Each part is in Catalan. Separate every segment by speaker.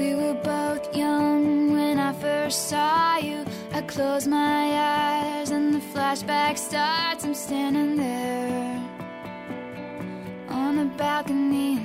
Speaker 1: We were both young when I first saw you. I close my eyes and the flashback starts. I'm standing there on the balcony.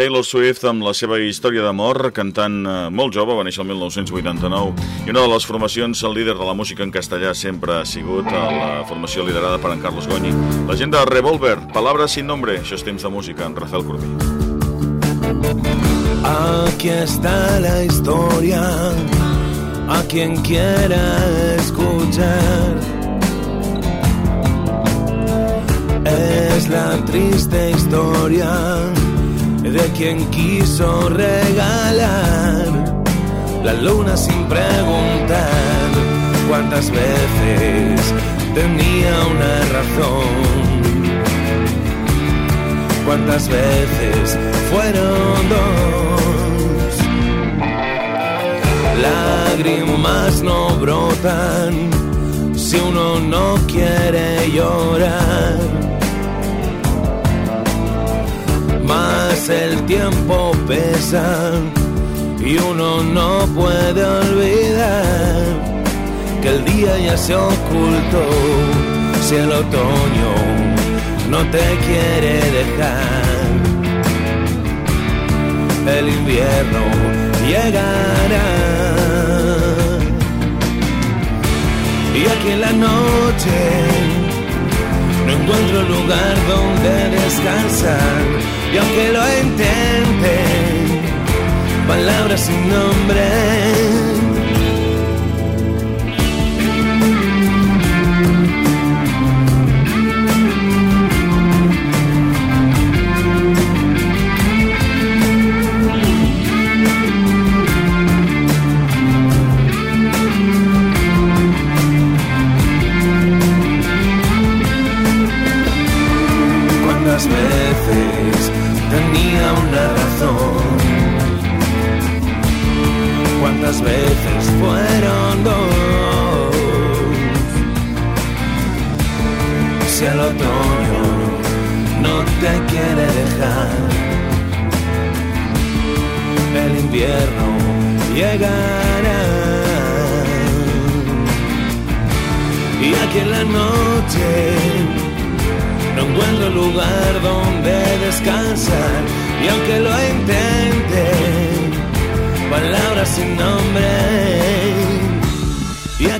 Speaker 2: Taylor Swift amb la seva història d'amor, cantant eh, molt jove, va néixer el 1989, i una de les formacions el líder de la música en castellà sempre ha sigut eh, la formació liderada per en Carlos Goñi. La gent de Revolver, Palabra sin nombre, això és temps de música, en Rafael Corbí.
Speaker 3: Aquí està la història a quien quiera escuchar es la triste historia de quien quiso regalar la luna sin preguntar cuántas veces tenía una razón. Cuántas veces fueron dos. Lágrimas no brotan si uno no quiere llorar más el tiempo pesa y uno no puede olvidar que el día ya se ocultó si el otoño no te quiere dejar. El invierno llegará y aquí en la noche
Speaker 4: no encuentro lugar donde descansar. Y aunque lo intenten, palabras sin nombre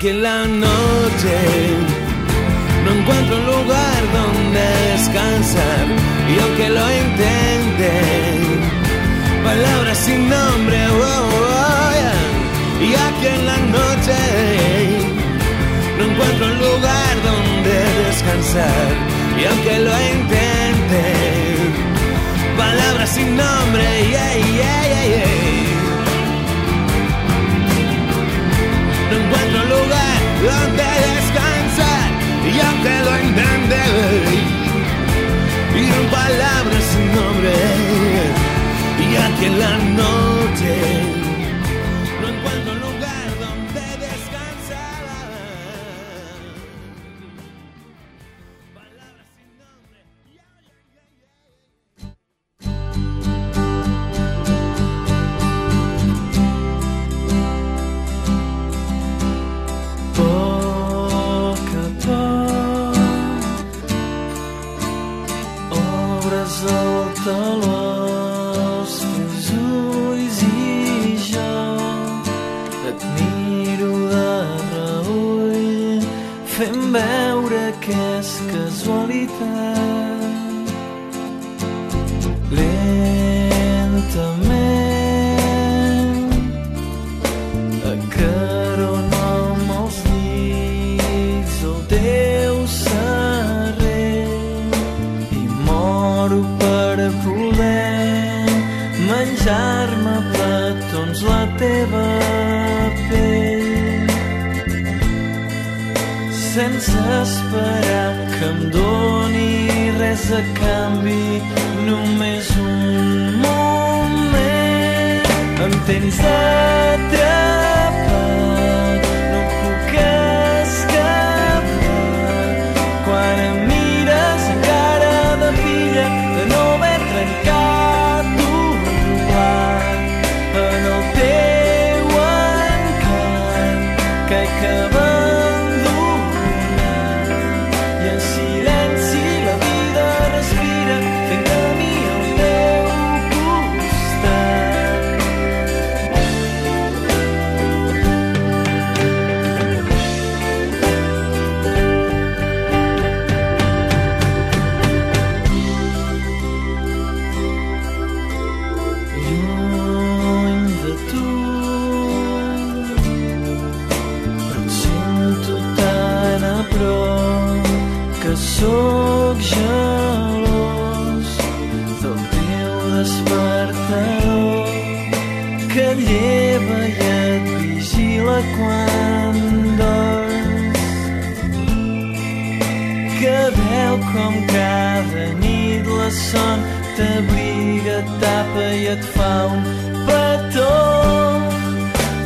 Speaker 4: En la noche no encuentro lugar donde descansar y aunque lo intente, palabras sin nombre. Oh, oh, y aquí en la noche no encuentro lugar donde descansar y aunque lo intente, palabras sin nombre, yeah, yeah, yeah, No encuentro lugar donde descansar. Y aunque lo intente, y palabras sin nombre, y aquí en la noche cosa cambi només un moment. Em tens de que sóc gelós. Del teu despertador que et lleva i et vigila quan dors que veu com cada nit la son t'abriga, tapa i et fa un petó.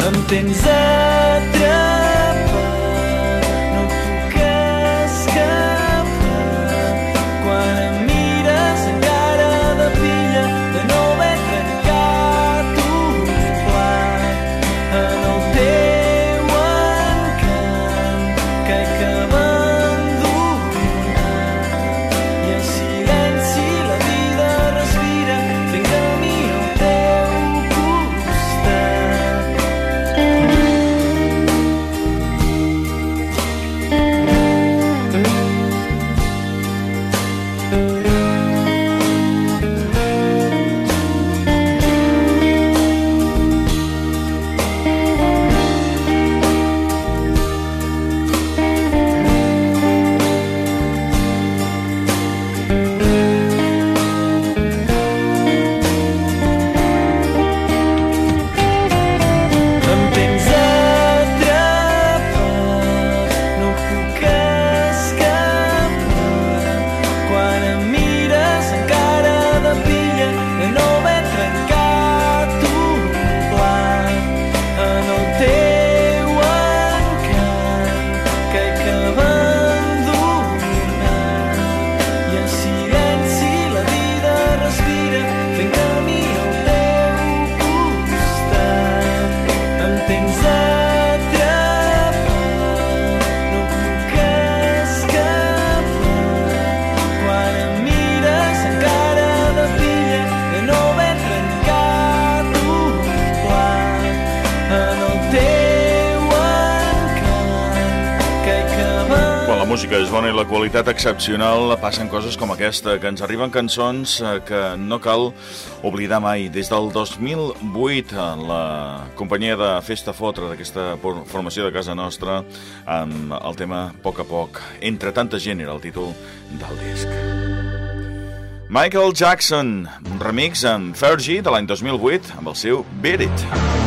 Speaker 5: Em tens atrapat música és bona i la qualitat excepcional, passen coses com aquesta, que ens arriben cançons eh, que no cal oblidar mai. Des del 2008, eh, la companyia de Festa Fotre, d'aquesta formació de casa nostra, amb el tema Poc a poc. Entre tanta gent era el títol del disc. Michael Jackson, un remix amb Fergie de l'any 2008, amb el seu Beat It.
Speaker 6: fracasando los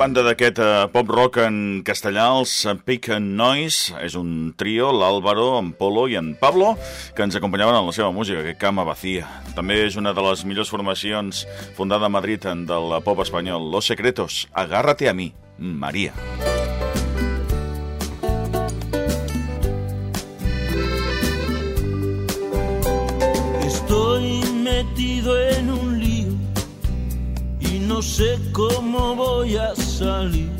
Speaker 2: Banda d'aquest eh, pop-rock en castellà, els Pick and Noise, és un trio, l'Àlvaro, en Polo i en Pablo, que ens acompanyaven en la seva música, que cama vacía. També és una de les millors formacions fundada a Madrid en del pop espanyol, Los Secretos, Agárrate a mi, María.
Speaker 4: Estoy metido en un no sé cómo voy a salir.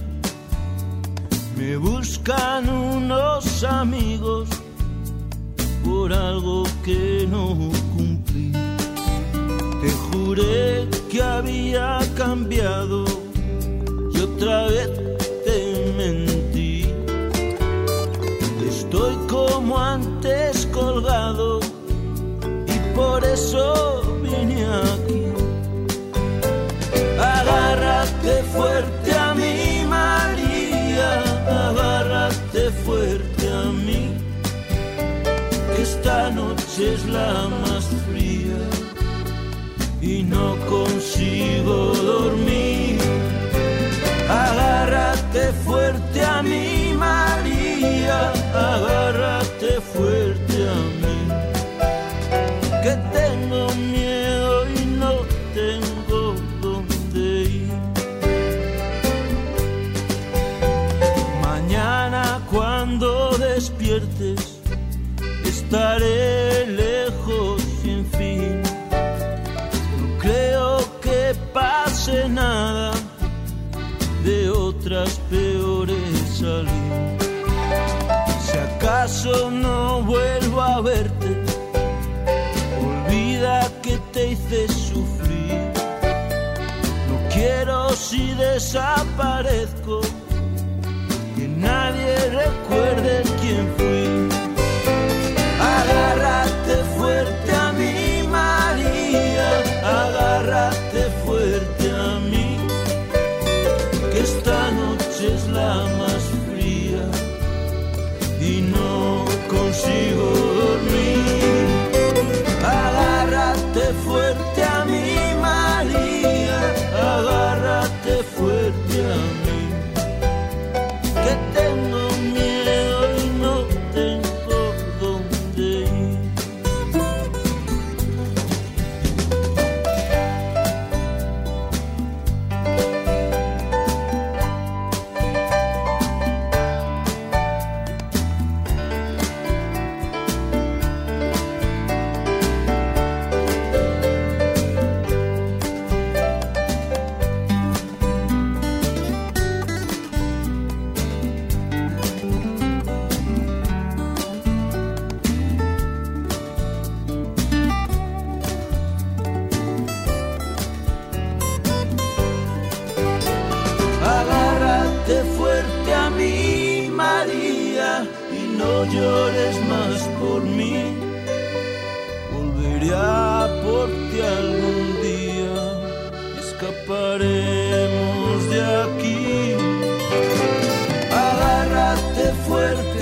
Speaker 4: Me buscan unos amigos por algo que no cumplí. Te juré que había cambiado y otra vez te mentí. Estoy como antes colgado y por eso Agárrate fuerte a mí, María, agárrate fuerte a mí, esta noche es la más fría y no consigo dormir. Agárrate fuerte a mí, María, agárrate fuerte estaré lejos sin fin. No creo que pase nada, de otras peores salí. Si acaso no vuelvo a verte, olvida que te hice sufrir. No quiero si desaparezco que nadie recuerde Agárrate fuerte a mí, María, agárrate fuerte a mí, que esta noche es la más fría y no consigo dormir. Agárrate fuerte a mí, María, agárrate fuerte a mí, por mí. Volveré a por ti algún día, escaparemos de aquí. Agárrate fuerte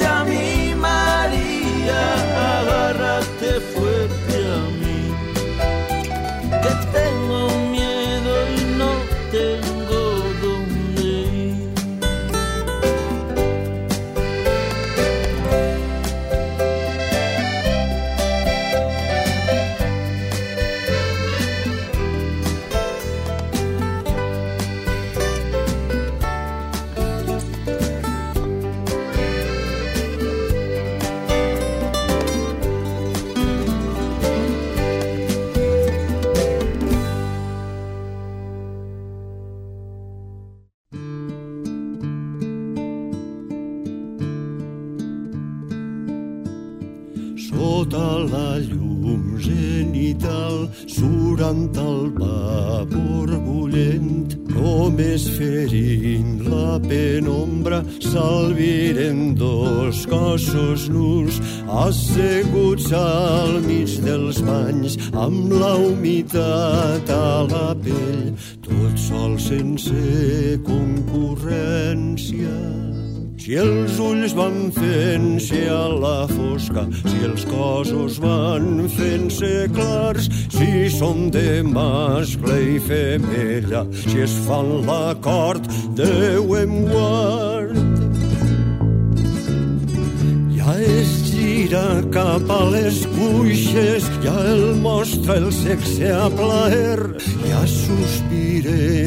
Speaker 7: Sota la llum zenital, surant el vapor bullent, només ferint la penombra, s'alviren dos cossos nus, asseguts al mig dels banys, amb la humitat a la pell, tot sol sense concurrència. Si els ulls van fent-se a la fosca, si els cossos van fent-se clars, si són de mascle i femella, si es fan l'acord, Déu em guard. Ja es gira cap a les cuixes, ja el mostra el sexe a plaer, ja sospiren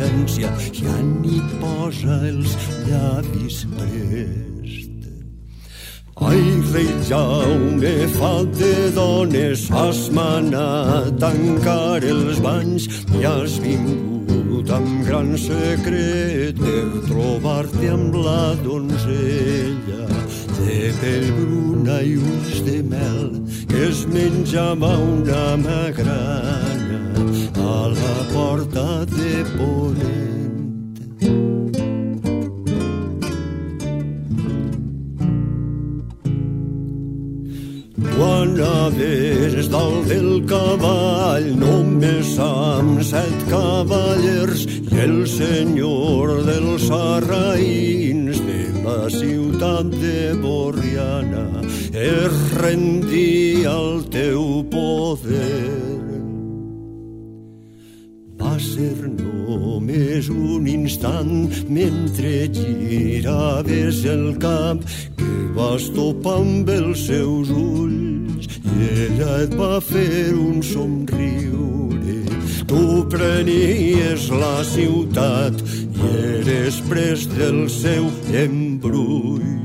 Speaker 7: amb urgència, ja n'hi posa els llavis prest. Ai, rei Jaume, fa de dones, has manat tancar els banys i has vingut amb gran secret per trobar-te amb la donzella de pell bruna i ulls de mel que es menjava una magrana a la porta de Ponent. Quan anaves dalt del cavall, només amb set cavallers i el senyor dels sarraïns de la ciutat de Borriana es rendia al teu poder. Ser només un instant mentre giraves el cap que vas topar amb els seus ulls i ella et va fer un somriure. Tu prenies la ciutat i eres pres del seu embruix.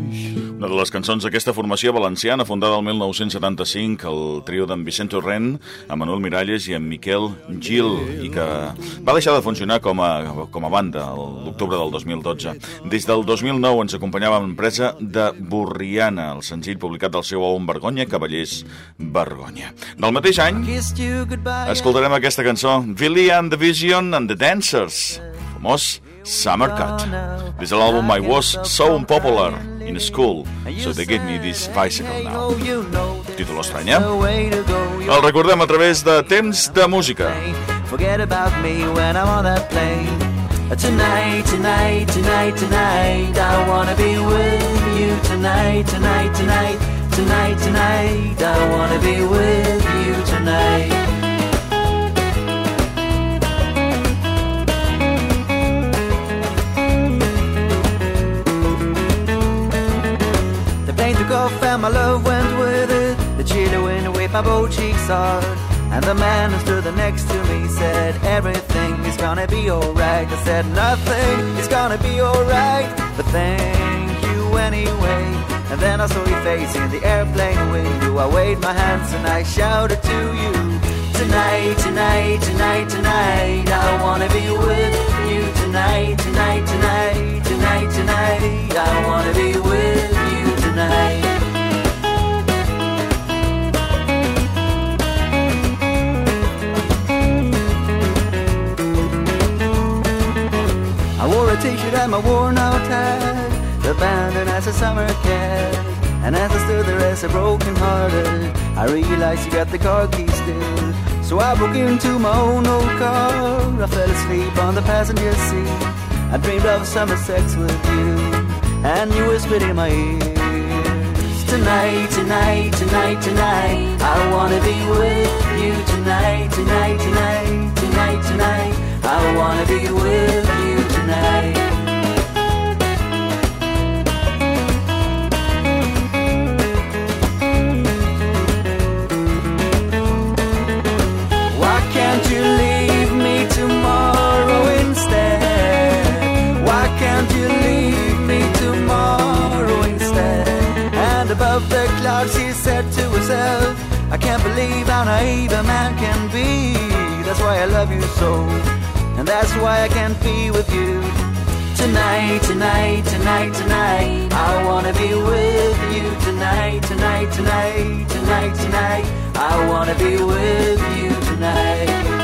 Speaker 5: De les cançons d'aquesta formació valenciana, fundada el 1975, el trio d'en Vicent Torrent, amb Manuel Miralles i en Miquel Gil, i que va deixar de funcionar com a, com a banda l'octubre del 2012. Des del 2009 ens acompanyava l'empresa de Borriana, el senzill publicat del seu àlbum Vergonya, Cavallers Vergonya. Del mateix any, escoltarem aquesta cançó, Billy and the Vision and the Dancers, famós Summer Cut. This album I was so unpopular in school, so they gave me this bicycle now. Títol estrany, eh? El recordem a través de Temps de Música. Forget about me when I'm on that plane Tonight, tonight, tonight, tonight I wanna be with you tonight, tonight, tonight Tonight, tonight I wanna be with you tonight my love went with it. The chilly wind waved my both cheeks hard. And the man who stood next to me said, Everything is gonna be alright. I said, Nothing is gonna be alright, but thank you anyway. And then I saw your face in the airplane window. I waved my hands and I shouted to you, Tonight, tonight, tonight, tonight, I wanna be with you I realized you got the car keys still. So I broke into my own old car. I fell asleep on the passenger seat. I dreamed of summer sex with you. And you whispered in my ears. Tonight, tonight, tonight, tonight. I wanna be with you tonight, tonight, tonight, tonight, tonight. I wanna be with you tonight. Can't believe how naive a man can be. That's why I love you so. And that's why I can't be with you Tonight, tonight, tonight, tonight I wanna be with you Tonight, tonight, tonight, tonight, tonight I wanna be with you tonight